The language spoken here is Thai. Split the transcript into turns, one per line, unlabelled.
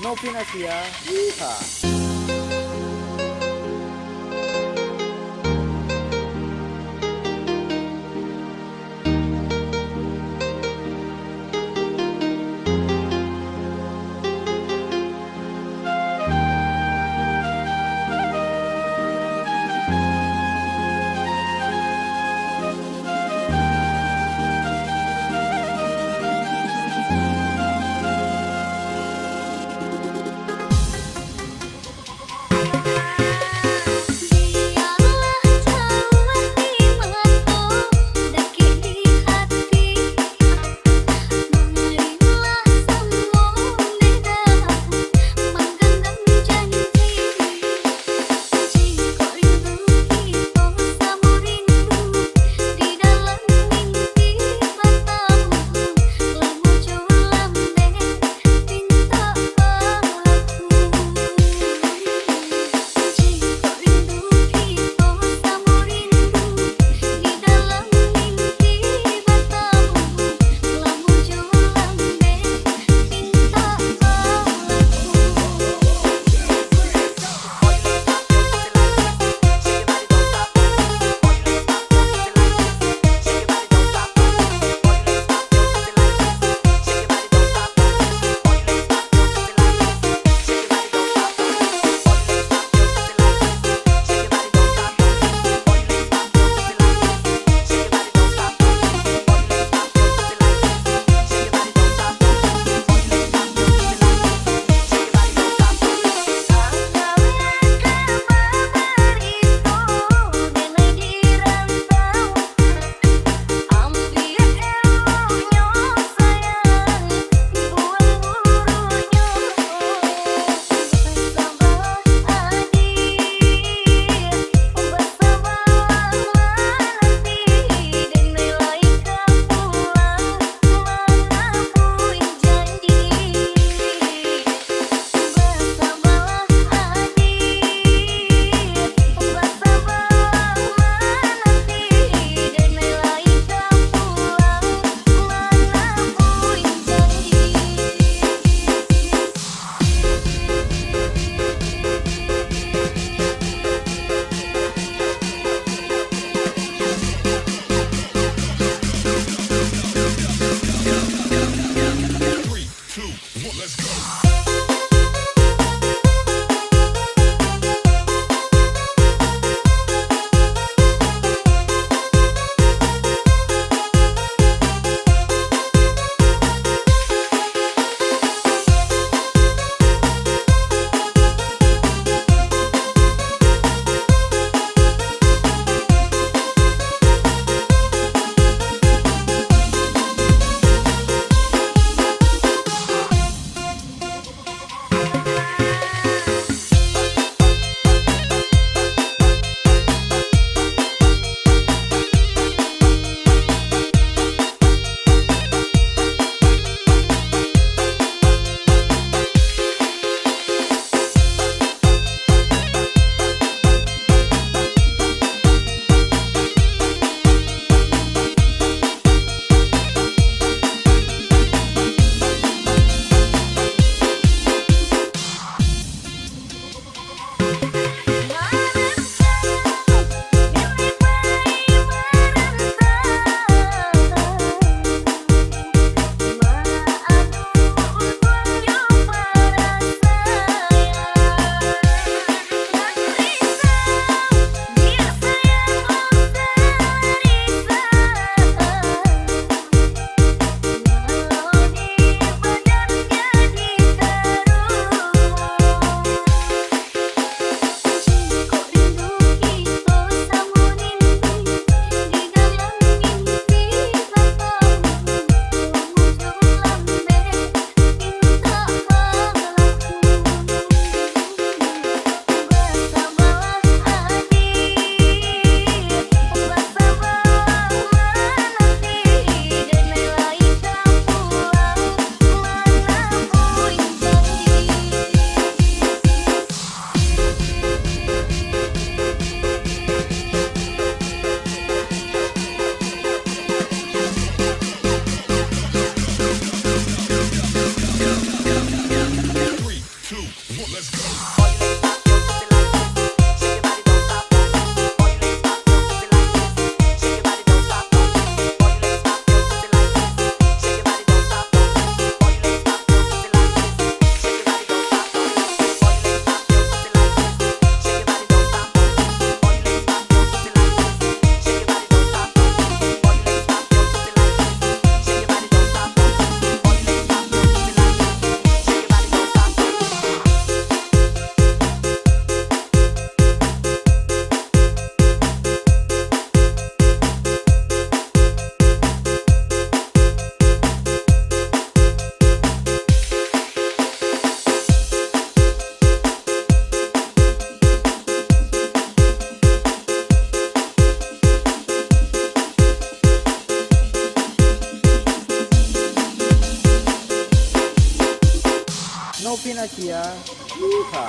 Não Pinasia. Yeehaw! พินาเชียลูกค่ะ